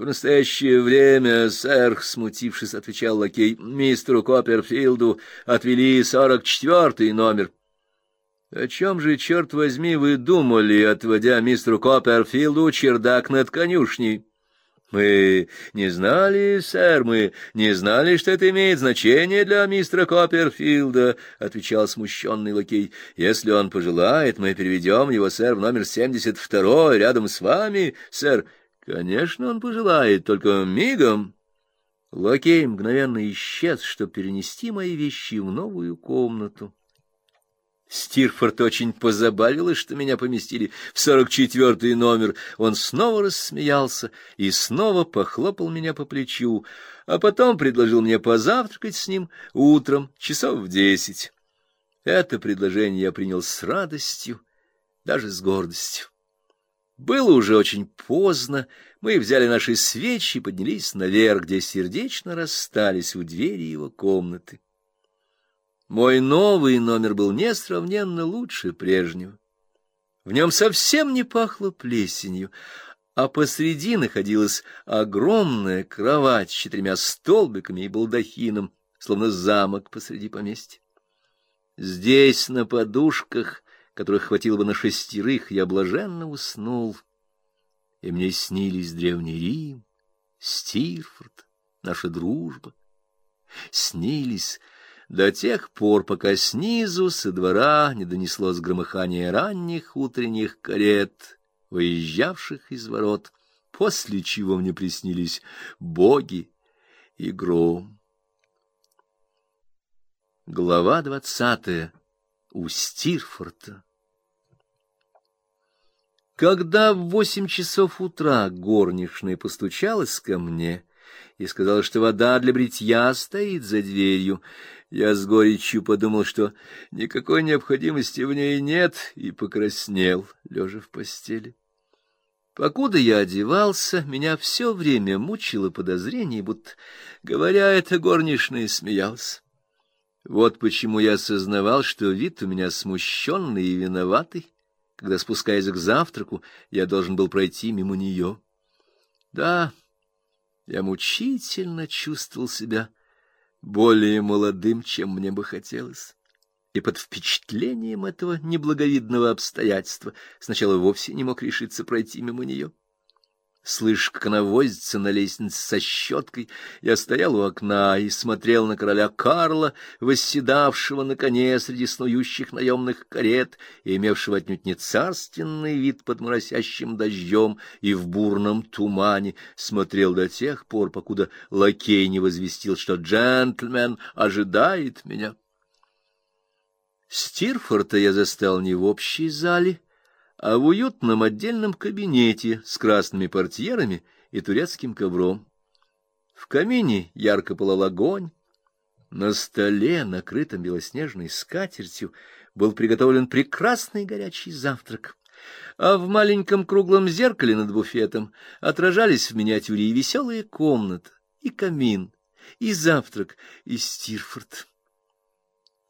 В настоящее время, сэр, смутившись, отвечал лакей, мистеру Копперфилду отвели сорок четвертый номер. О чем же, черт возьми, вы думали, отводя мистеру Копперфилду чердак над конюшней? Мы не знали, сэр, мы не знали, что это имеет значение для мистера Копперфилда, отвечал смущенный лакей. Если он пожелает, мы переведем его, сэр, в номер семьдесят второй, рядом с вами, сэр. Конечно, он пожелает, только мигом. Лакей мгновенно исчез, чтобы перенести мои вещи в новую комнату. Стирфорд очень позабавилось, что меня поместили в сорок четвертый номер. Он снова рассмеялся и снова похлопал меня по плечу, а потом предложил мне позавтракать с ним утром, часов в десять. Это предложение я принял с радостью, даже с гордостью. Было уже очень поздно, мы взяли наши свечи и поднялись наверх, где сердечно расстались у двери его комнаты. Мой новый номер был несравненно лучше прежнего. В нем совсем не пахло плесенью, а посреди находилась огромная кровать с четырьмя столбиками и балдахином, словно замок посреди поместья. Здесь, на подушках, которых хватило бы на шестерых, я блаженно уснул, и мне снились Древний Рим, Стирфорд, наша дружба. Снились до тех пор, пока снизу со двора не донеслось громыхание ранних утренних карет, выезжавших из ворот, после чего мне приснились боги и гром. Глава двадцатая. У Стирфорта. Когда в восемь часов утра горничная постучалась ко мне и сказала, что вода для бритья стоит за дверью, я с горечью подумал, что никакой необходимости в ней нет, и покраснел, лежа в постели. Покуда я одевался, меня все время мучило подозрение, будто, говоря это, горничная смеялась. Вот почему я осознавал, что вид у меня смущенный и виноватый, когда, спускаясь к завтраку, я должен был пройти мимо нее. Да, я мучительно чувствовал себя более молодым, чем мне бы хотелось. И под впечатлением этого неблаговидного обстоятельства сначала вовсе не мог решиться пройти мимо нее. Слышь, как она возится на лестнице со щеткой, я стоял у окна и смотрел на короля Карла, восседавшего на коне среди снующих наемных карет и имевшего отнюдь не царственный вид под моросящим дождем и в бурном тумане, смотрел до тех пор, покуда лакей не возвестил, что джентльмен ожидает меня. Стирфорта я застал не в общей зале, а в уютном отдельном кабинете с красными портьерами и турецким ковром. В камине ярко пылал огонь. На столе, накрытом белоснежной скатертью, был приготовлен прекрасный горячий завтрак. А в маленьком круглом зеркале над буфетом отражались в миниатюре и веселые комната, и камин, и завтрак, и Стирфорд.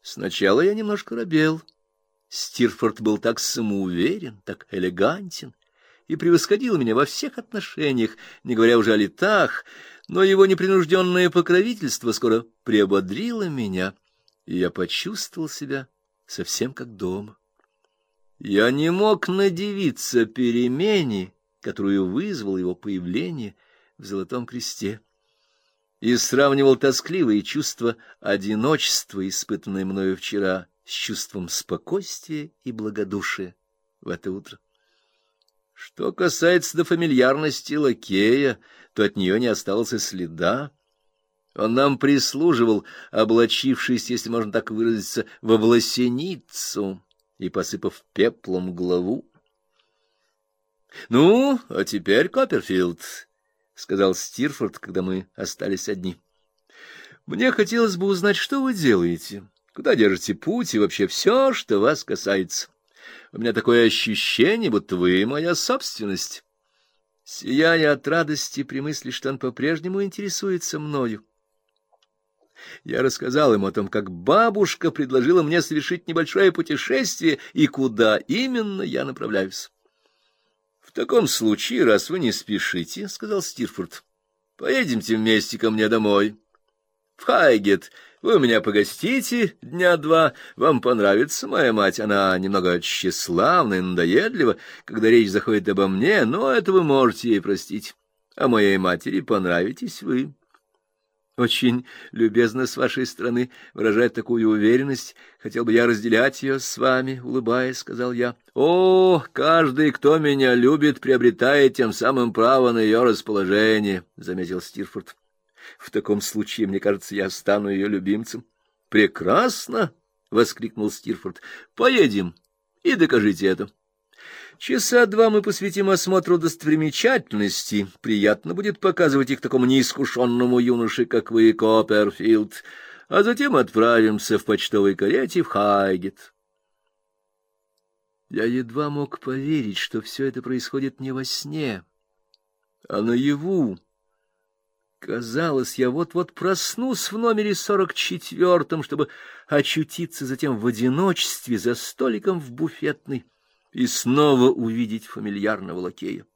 Сначала я немножко робел — Стирфорд был так самоуверен, так элегантен и превосходил меня во всех отношениях, не говоря уже о летах, но его непринужденное покровительство скоро приободрило меня, и я почувствовал себя совсем как дома. Я не мог надевиться перемене, которую вызвал его появление в Золотом Кресте, и сравнивал тоскливые чувства одиночества, испытанные мною вчера, с чувством спокойствия и благодушия в это утро. Что касается до фамильярности лакея, то от нее не осталось и следа. Он нам прислуживал, облачившись, если можно так выразиться, в обласеницу и посыпав пеплом главу. — Ну, а теперь, Копперфилд, — сказал Стирфорд, когда мы остались одни, — мне хотелось бы узнать, что вы делаете. — Куда держите путь и вообще все, что вас касается? У меня такое ощущение, будто вы моя собственность. Сияя от радости при мысли, что он по-прежнему интересуется мною. Я рассказал ему о том, как бабушка предложила мне совершить небольшое путешествие и куда именно я направляюсь. В таком случае, раз вы не спешите, — сказал Стирфорд, — поедемте вместе ко мне домой. В Хайгет вы у меня погостите дня два, вам понравится моя мать, она немного тщеславна и надоедлива, когда речь заходит обо мне, но это вы можете ей простить. А моей матери понравитесь вы. Очень любезно с вашей стороны выражать такую уверенность. Хотел бы я разделять ее с вами, улыбаясь, сказал я. О, каждый, кто меня любит, приобретает тем самым право на ее расположение, заметил Стирфорд. В таком случае, мне кажется, я стану ее любимцем. Прекрасно, воскликнул Стирфорд. Поедем и докажите это. Часа два мы посвятим осмотру достопримечательностей. Приятно будет показывать их такому неискушенному юноше, как вы, Копперфилд. А затем отправимся в почтовой карете в Хайгет. Я едва мог поверить, что все это происходит не во сне, а наяву. Казалось, я вот-вот проснусь в номере сорок четвертом, чтобы очутиться затем в одиночестве за столиком в буфетной и снова увидеть фамильярного лакея.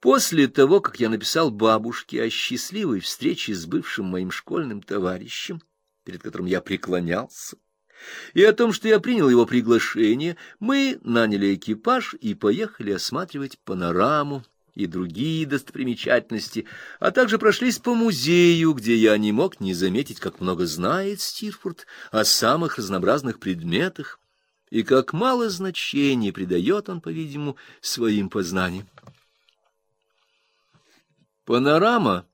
После того, как я написал бабушке о счастливой встрече с бывшим моим школьным товарищем, перед которым я преклонялся, и о том, что я принял его приглашение, мы наняли экипаж и поехали осматривать панораму и другие достопримечательности, а также прошлись по музею, где я не мог не заметить, как много знает Стирфорд о самых разнообразных предметах, и как мало значения придает он, по-видимому, своим познаниям. Панорама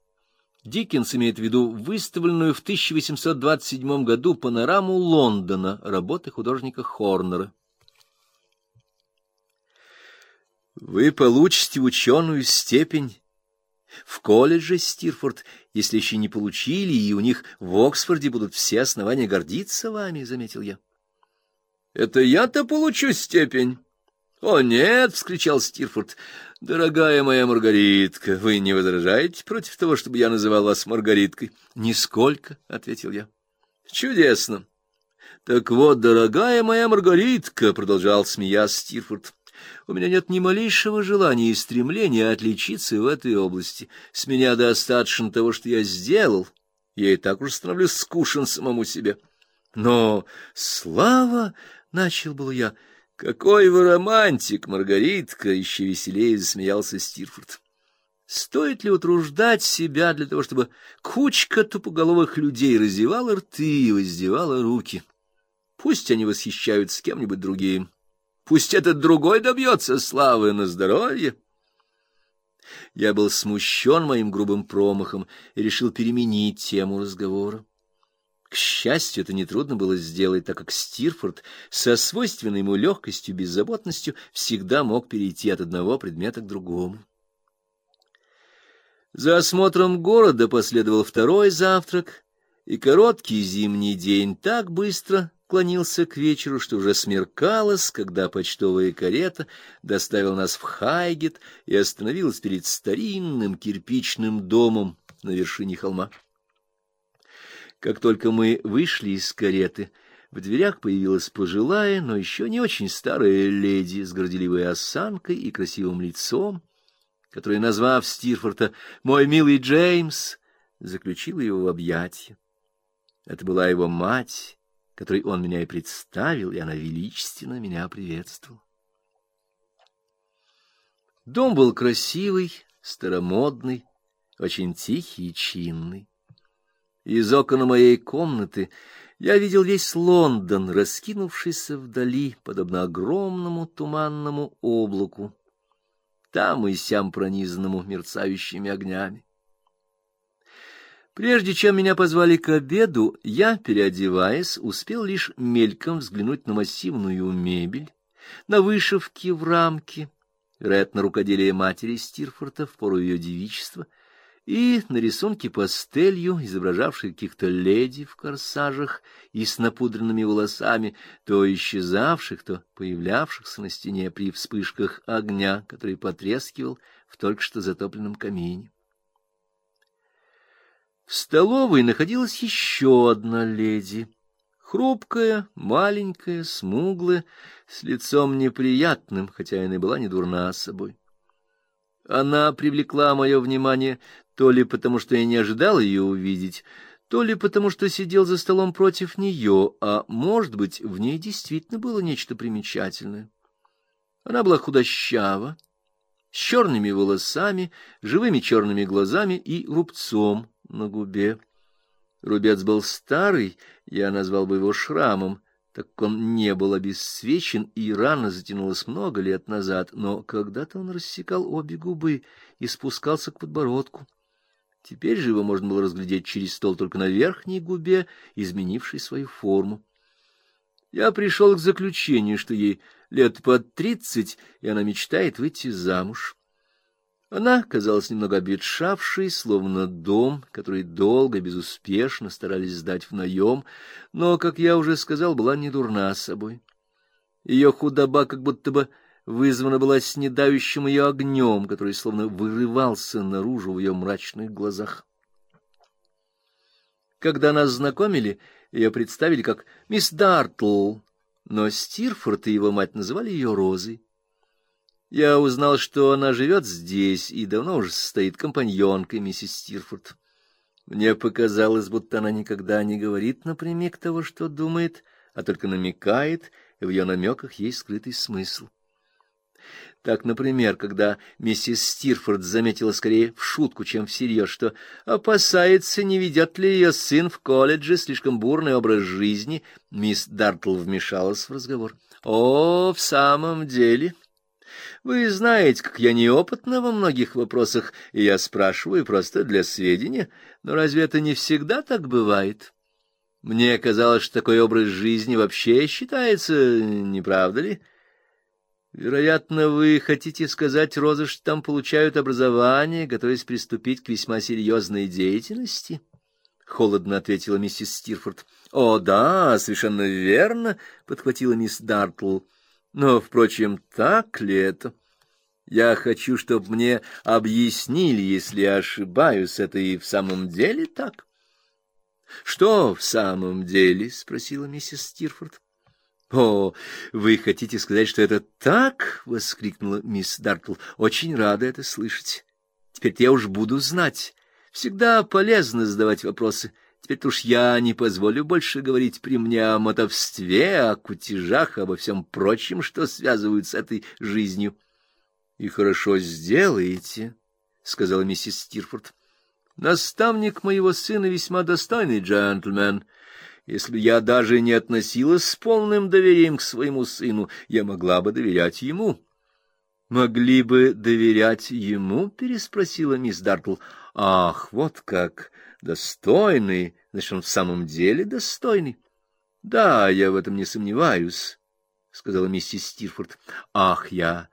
Диккенс имеет в виду выставленную в 1827 году панораму Лондона работы художника Хорнера. Вы получите ученую степень в колледже Стирфорд, если еще не получили, и у них в Оксфорде будут все основания гордиться вами, — заметил я. Это я-то получу степень. О, нет, вскричал Стирфорд. Дорогая моя Маргаритка, вы не возражаете против того, чтобы я называл вас Маргариткой? Нисколько, ответил я. Чудесно. Так вот, дорогая моя Маргаритка, продолжал смеясь Стирфорд. У меня нет ни малейшего желания и стремления отличиться в этой области. С меня достаточно того, что я сделал. Я и так уже становлюсь скучен самому себе. Но слава Начал был я. Какой вы романтик, Маргаритка, еще веселее засмеялся Стирфорд. Стоит ли утруждать себя для того, чтобы кучка тупоголовых людей разевала рты и воздевала руки? Пусть они восхищаются кем-нибудь другим. Пусть этот другой добьется славы на здоровье. Я был смущен моим грубым промахом и решил переменить тему разговора. К счастью, это нетрудно было сделать, так как Стирфорд со свойственной ему легкостью и беззаботностью всегда мог перейти от одного предмета к другому. За осмотром города последовал второй завтрак, и короткий зимний день так быстро клонился к вечеру, что уже смеркалось, когда почтовая карета доставила нас в Хайгет и остановилась перед старинным кирпичным домом на вершине холма. Как только мы вышли из кареты, в дверях появилась пожилая, но еще не очень старая леди с горделивой осанкой и красивым лицом, которая, назвав Стирфорта «мой милый Джеймс», заключила его в объятия. Это была его мать, которой он меня и представил, и она величественно меня приветствовала. Дом был красивый, старомодный, очень тихий и чинный. Из окон моей комнаты я видел весь Лондон, раскинувшийся вдали, подобно огромному туманному облаку, там и сям пронизанному мерцающими огнями. Прежде чем меня позвали к обеду, я, переодеваясь, успел лишь мельком взглянуть на массивную мебель, на вышивки в рамке, вероятно, рукоделие матери Стирфорта в пору ее девичества — и на рисунке пастелью, изображавшей каких-то леди в корсажах и с напудренными волосами, то исчезавших, то появлявшихся на стене при вспышках огня, который потрескивал в только что затопленном камине. В столовой находилась еще одна леди, Хрупкая, маленькая, смуглая, с лицом неприятным, хотя и была не дурна собой. Она привлекла мое внимание то ли потому, что я не ожидал ее увидеть, то ли потому, что сидел за столом против нее, а, может быть, в ней действительно было нечто примечательное. Она была худощава, с черными волосами, живыми черными глазами и рубцом на губе. Рубец был старый, я назвал бы его шрамом, так как он не был обесцвечен, и рана затянулась много лет назад, но когда-то он рассекал обе губы и спускался к подбородку. Теперь же его можно было разглядеть через стол только на верхней губе, изменившей свою форму. Я пришел к заключению, что ей лет под тридцать, и она мечтает выйти замуж. Она казалась немного обветшавшей, словно дом, который долго, безуспешно старались сдать в наем, но, как я уже сказал, была не дурна собой. Ее худоба как будто бы вызвана была снедающим ее огнем, который словно вырывался наружу в ее мрачных глазах. Когда нас знакомили, ее представили как мисс Дартл, но Стирфорд и его мать называли ее Розой. Я узнал, что она живет здесь и давно уже стоит компаньонкой миссис Стирфорд. Мне показалось, будто она никогда не говорит напрямик того, что думает, а только намекает, и в ее намеках есть скрытый смысл. Так, например, когда миссис Стирфорд заметила скорее в шутку, чем всерьез, что опасается, не ведет ли ее сын в колледже слишком бурный образ жизни, мисс Дартл вмешалась в разговор. — О, в самом деле... Вы знаете, как я неопытна во многих вопросах, и я спрашиваю просто для сведения, но разве это не всегда так бывает? Мне казалось, что такой образ жизни вообще считается, не правда ли? Вероятно, вы хотите сказать, Роза, что там получают образование, готовясь приступить к весьма серьезной деятельности? — холодно ответила миссис Стирфорд. — О, да, совершенно верно, — подхватила мисс Дартл. Но, впрочем, так ли это? Я хочу, чтобы мне объяснили, если я ошибаюсь, это и в самом деле так. — Что в самом деле? — спросила миссис Стирфорд. — О, вы хотите сказать, что это так? — воскликнула мисс Дартл. — Очень рада это слышать. Теперь я уж буду знать. Всегда полезно задавать вопросы. — Теперь уж я не позволю больше говорить при мне о мотовстве, о кутежах, обо всем прочем, что связывают с этой жизнью. — И хорошо сделаете, — сказала миссис Стирфорд. — Наставник моего сына весьма достойный джентльмен. Если я даже не относилась с полным доверием к своему сыну, я могла бы доверять ему. — Могли бы доверять ему? — переспросила мисс Дартл. — Ах, вот как! Достойный, значит, он в самом деле достойный. — Да, я в этом не сомневаюсь, — сказала миссис Стирфорд. — Ах, я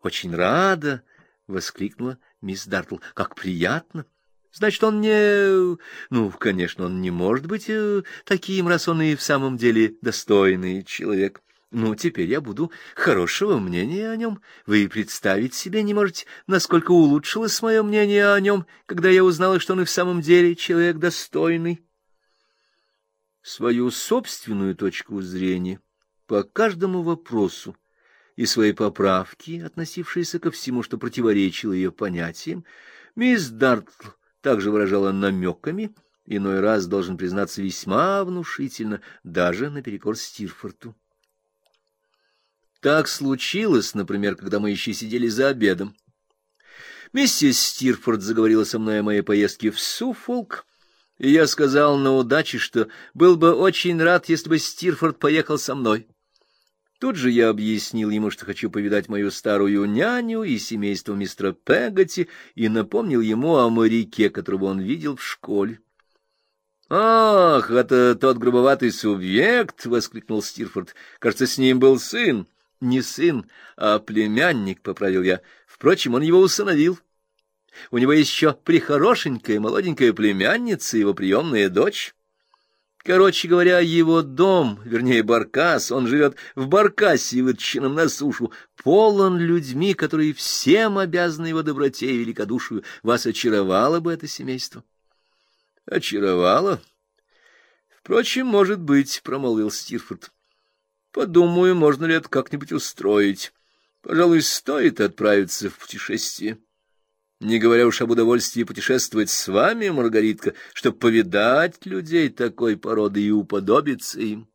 очень рада! — воскликнула мисс Дартл. — Как приятно! Значит, он не... Ну, конечно, он не может быть э, таким, раз он и в самом деле достойный человек. — ну, теперь я буду хорошего мнения о нем. Вы представить себе не можете, насколько улучшилось мое мнение о нем, когда я узнала, что он и в самом деле человек достойный. Свою собственную точку зрения по каждому вопросу и свои поправки, относившиеся ко всему, что противоречило ее понятиям, мисс Дартл также выражала намеками, иной раз, должен признаться, весьма внушительно, даже наперекор Стирфорту. Так случилось, например, когда мы еще сидели за обедом. Миссис Стирфорд заговорила со мной о моей поездке в Суффолк, и я сказал на удаче, что был бы очень рад, если бы Стирфорд поехал со мной. Тут же я объяснил ему, что хочу повидать мою старую няню и семейство мистера Пегати, и напомнил ему о моряке, которого он видел в школе. «Ах, это тот грубоватый субъект!» — воскликнул Стирфорд. «Кажется, с ним был сын» не сын, а племянник, — поправил я. Впрочем, он его усыновил. У него еще прихорошенькая молоденькая племянница, его приемная дочь. Короче говоря, его дом, вернее, баркас, он живет в баркасе, вытащенном на сушу, полон людьми, которые всем обязаны его доброте и великодушию. Вас очаровало бы это семейство? Очаровало? Впрочем, может быть, — промолвил Стирфорд. — Подумаю, можно ли это как-нибудь устроить. Пожалуй, стоит отправиться в путешествие. Не говоря уж об удовольствии путешествовать с вами, Маргаритка, чтобы повидать людей такой породы и уподобиться им.